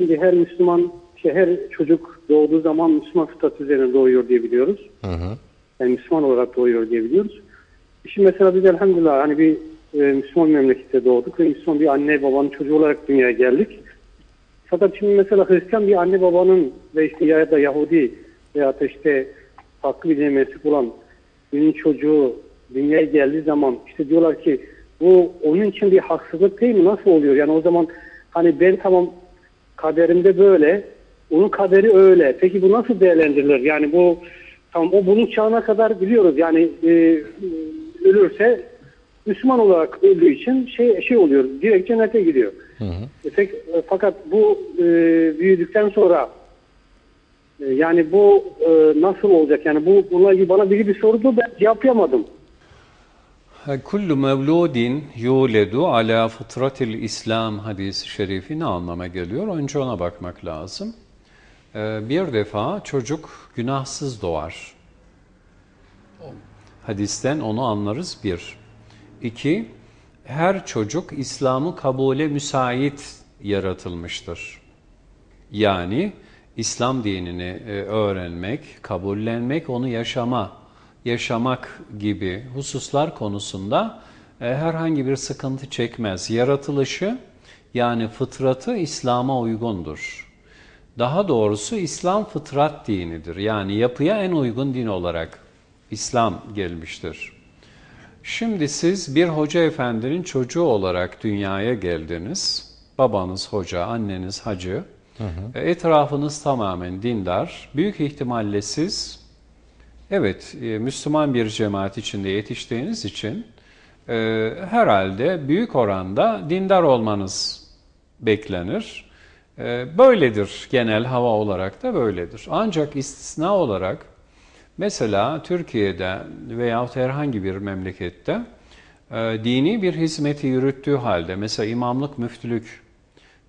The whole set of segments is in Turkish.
şimdi her Müslüman, şey, her çocuk doğduğu zaman Müslüman fıtrat üzerine doğuyor diye biliyoruz. Hı hı. Yani Müslüman olarak doğuyor diye biliyoruz. Şimdi mesela biz elhamdülillah hani bir e, Müslüman memlekette doğduk ve Müslüman bir anne babanın çocuğu olarak dünyaya geldik. Fakat şimdi mesela Hristiyan bir anne babanın ve işte ya da Yahudi veya da işte farklı bir dine mensup olan birinin çocuğu dünyaya geldiği zaman işte diyorlar ki bu onun için bir haksızlık değil mi? Nasıl oluyor? Yani o zaman hani ben tamam kaderimde böyle, onun kaderi öyle. Peki bu nasıl değerlendirilir? Yani bu tamam o bunun çağına kadar biliyoruz. Yani e, ölürse Müslüman olarak öldüğü için şey şey oluyor. Direkt cennete gidiyor. E, pek, e, fakat bu e, büyüdükten sonra e, yani bu e, nasıl olacak? Yani bu bununla ilgili bana biri bir sordu ben yapamadım. Kullu mevludin yuledu ala fıtratil İslam hadisi şerifi ne anlama geliyor? Önce ona bakmak lazım. Ee, Bir defa çocuk günahsız doğar. Hadisten onu anlarız bir. İki, her çocuk İslam'ı kabule müsait yaratılmıştır. Yani İslam dinini e, öğrenmek, kabullenmek, onu yaşama, yaşamak gibi hususlar konusunda e, herhangi bir sıkıntı çekmez. Yaratılışı yani fıtratı İslam'a uygundur. Daha doğrusu İslam fıtrat dinidir. Yani yapıya en uygun din olarak İslam gelmiştir. Şimdi siz bir hoca efendinin çocuğu olarak dünyaya geldiniz. Babanız hoca, anneniz hacı. E, Etrafınız tamamen dindar. Büyük ihtimalle siz evet e, Müslüman bir cemaat içinde yetiştiğiniz için e, herhalde büyük oranda dindar olmanız beklenir. E, böyledir genel hava olarak da böyledir. Ancak istisna olarak mesela Türkiye'de veyahut herhangi bir memlekette e, dini bir hizmeti yürüttüğü halde mesela imamlık, müftülük,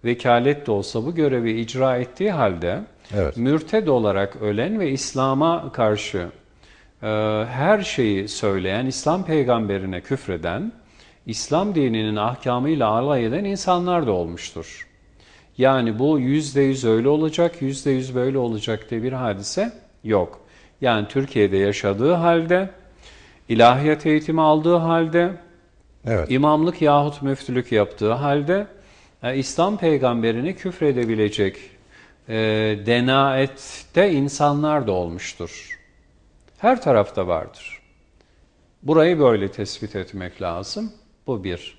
vekalet de olsa bu görevi icra ettiği halde Evet. mürted olarak ölen ve İslam'a karşı her şeyi söyleyen, İslam peygamberine küfreden, İslam dininin ahkamıyla alay eden insanlar da olmuştur. Yani bu yüzde yüz öyle olacak, yüzde yüz böyle olacak diye bir hadise yok. Yani Türkiye'de yaşadığı halde, ilahiyat eğitimi aldığı halde, Evet. imamlık yahut müftülük yaptığı halde e, İslam peygamberini küfredebilecek e, denaette insanlar da olmuştur. Her tarafta vardır. Burayı böyle tespit etmek lazım. Bu bir.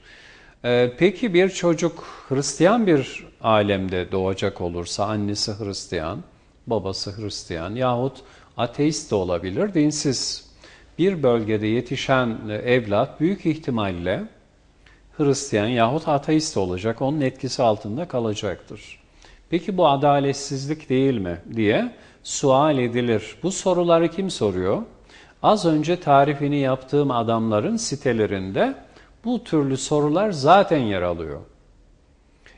E, peki bir çocuk Hristiyan bir alemde doğacak olursa, annesi Hristiyan, babası Hristiyan yahut ateist de olabilir, dinsiz bir bölgede yetişen e, evlat büyük ihtimalle Hristiyan yahut ateist olacak, onun etkisi altında kalacaktır. Peki bu adaletsizlik değil mi diye sual edilir. Bu soruları kim soruyor? Az önce tarifini yaptığım adamların sitelerinde bu türlü sorular zaten yer alıyor.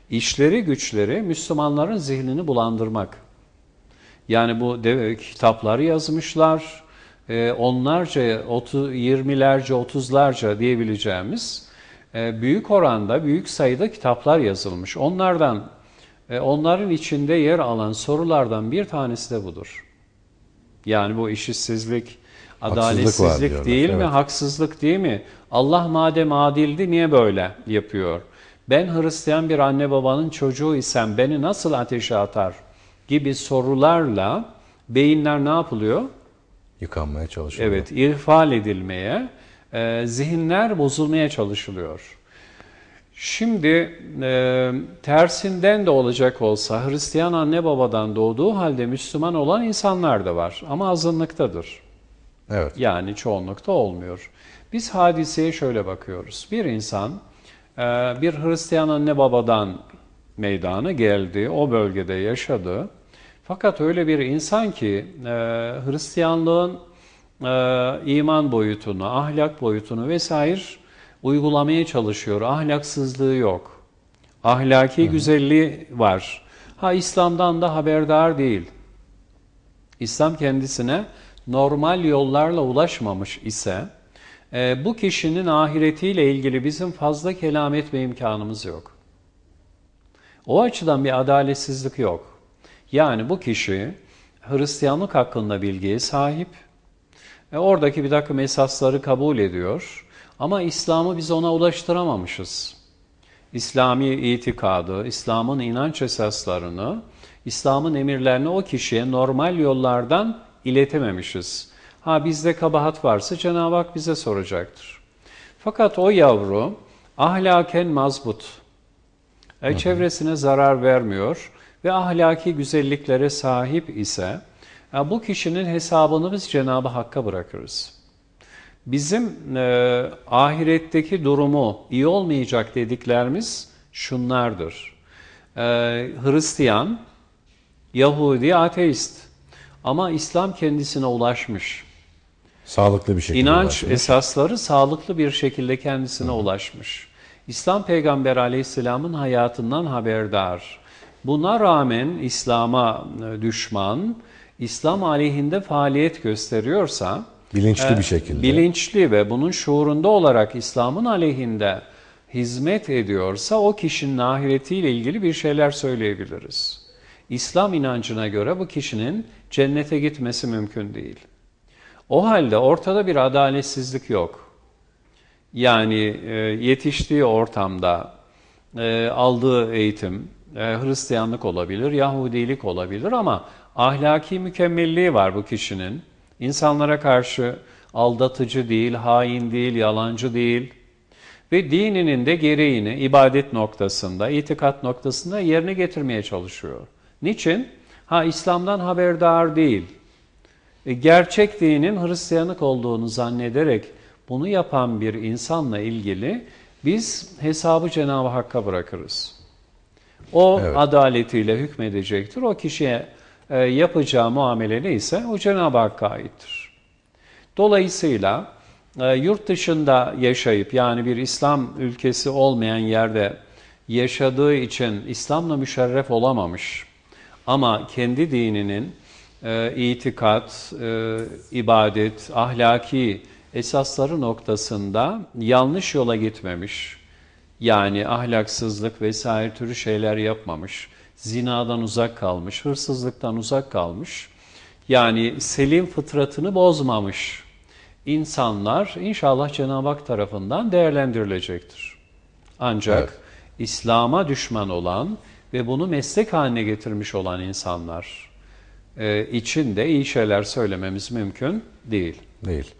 İşleri güçleri Müslümanların zihnini bulandırmak. Yani bu de, kitapları yazmışlar, e, onlarca, otu, yirmilerce, otuzlarca diyebileceğimiz e, büyük oranda, büyük sayıda kitaplar yazılmış. Onlardan, e, onların içinde yer alan sorulardan bir tanesi de budur. Yani bu var adaletsizlik değil mi, evet. haksızlık değil mi? Allah madem adildi niye böyle yapıyor? Ben Hristiyan bir anne babanın çocuğu isem beni nasıl ateşe atar? Gibi sorularla beyinler ne yapılıyor? Yıkanmaya çalışıyor. Evet, ihfal edilmeye, e, zihinler bozulmaya çalışılıyor. Şimdi e, tersinden de olacak olsa Hristiyan anne babadan doğduğu halde Müslüman olan insanlar da var ama azınlıktadır. Evet. Yani çoğunlukta olmuyor. Biz hadiseye şöyle bakıyoruz. Bir insan e, bir Hristiyan anne babadan meydana geldi, o bölgede yaşadı. Fakat öyle bir insan ki e, Hristiyanlığın e, iman boyutunu, ahlak boyutunu vesaire uygulamaya çalışıyor. Ahlaksızlığı yok. Ahlaki güzelliği var. Ha İslam'dan da haberdar değil. İslam kendisine normal yollarla ulaşmamış ise e, bu kişinin ahiretiyle ilgili bizim fazla kelam etme imkanımız yok. O açıdan bir adaletsizlik yok. Yani bu kişi Hristiyanlık hakkında bilgiye sahip, e, oradaki bir takım esasları kabul ediyor ama İslam'ı biz ona ulaştıramamışız. İslami itikadı, İslam'ın inanç esaslarını, İslam'ın emirlerini o kişiye normal yollardan iletememişiz. Ha bizde kabahat varsa Cenab-ı Hak bize soracaktır. Fakat o yavru ahlaken mazbut, e, çevresine zarar vermiyor ve ahlaki güzelliklere sahip ise e, bu kişinin hesabını biz Cenab-ı Hakk'a bırakırız. Bizim e, ahiretteki durumu iyi olmayacak dediklerimiz şunlardır. E, Hristiyan, Yahudi, ateist ama İslam kendisine ulaşmış. Sağlıklı bir şekilde İnanç ulaşmış. esasları sağlıklı bir şekilde kendisine ulaşmış. İslam peygamber aleyhisselamın hayatından haberdar. Buna rağmen İslam'a e, düşman, İslam aleyhinde faaliyet gösteriyorsa, Bilinçli e, bir şekilde. bilinçli ve bunun şuurunda olarak İslam'ın aleyhinde hizmet ediyorsa o kişinin ahiretiyle ilgili bir şeyler söyleyebiliriz. İslam inancına göre bu kişinin cennete gitmesi mümkün değil. O halde ortada bir adaletsizlik yok. Yani e, yetiştiği ortamda e, aldığı eğitim e, Hristiyanlık olabilir, Yahudilik olabilir ama ahlaki mükemmelliği var bu kişinin. İnsanlara karşı aldatıcı değil, hain değil, yalancı değil ve dininin de gereğini ibadet noktasında, itikat noktasında yerine getirmeye çalışıyor. Niçin? Ha İslam'dan haberdar değil. E, gerçek dinin Hristiyanlık olduğunu zannederek bunu yapan bir insanla ilgili biz hesabı Cenab-ı Hakk'a bırakırız. O Evet. adaletiyle hükmedecektir. O kişiye yapacağı muamele neyse o Cenab-ı Hakk'a aittir. Dolayısıyla e, yurt dışında yaşayıp yani bir İslam ülkesi olmayan yerde yaşadığı için İslam'la müşerref olamamış ama kendi dininin e, itikat, e, ibadet, ahlaki esasları noktasında yanlış yola gitmemiş. Yani ahlaksızlık vesaire türü şeyler yapmamış. Zinadan uzak kalmış, hırsızlıktan uzak kalmış. Yani selim fıtratını bozmamış. İnsanlar inşallah Cenab-ı Hak tarafından değerlendirilecektir. Ancak Evet. İslam'a düşman olan ve bunu meslek haline getirmiş olan insanlar e, için de iyi şeyler söylememiz mümkün değil. Değil.